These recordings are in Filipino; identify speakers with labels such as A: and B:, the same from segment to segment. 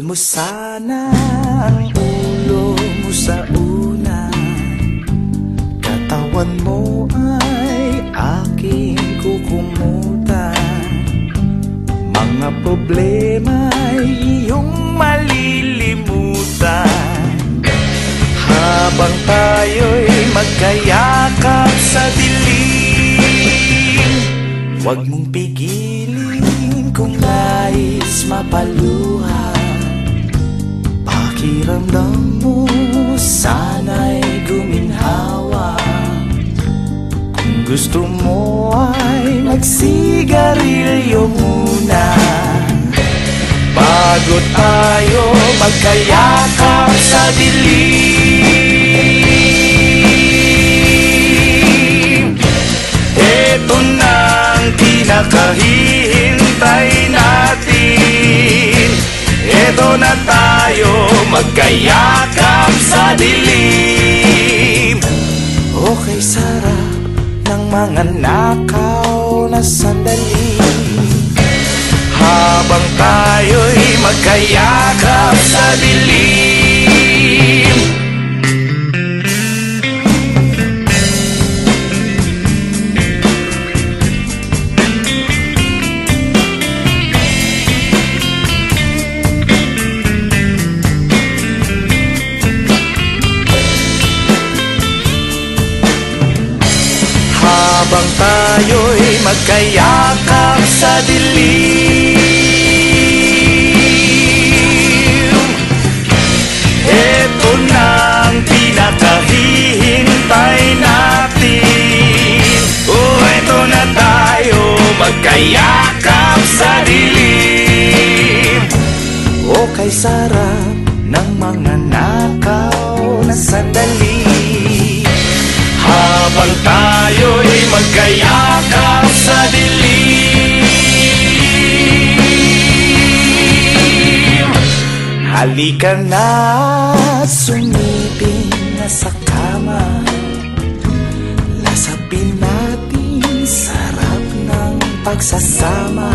A: mo sana ang ulo mo sa unan Katawan mo ay aking kukumutan. Mga problema ay iyong malilimutan. Habang tayo'y magkayakap sa dilim Huwag mong pigilin kung nais mapaluha Pakiramdam mo sana'y guminhawa. Kung gusto mo ay magsigarilyo muna. Bago tayo magkayakap sa dilim. Ito na ang pinakahihintay natin. Ito na tayo magkayakap sa dilim. Okay sarap ng mga nakaw na sandali. Habang tayo'y magkayakap sa dilim Habang tayo'y magkayakap sa dilim? Ito na ang pinakahihintay natin. Oh, ito na tayo magkayakap sa dilim. O kay sarap ng mga nakaw na sandali Halika na, sumipin na sa kama. Lasapin natin sarap ng pagsasama.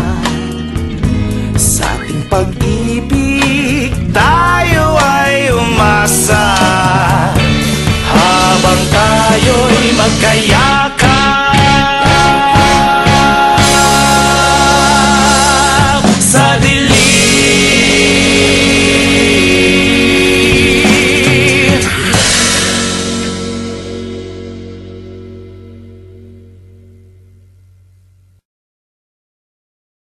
A: Sa ating pag-ibig tayo ay umasa. Habang tayo'y magkayak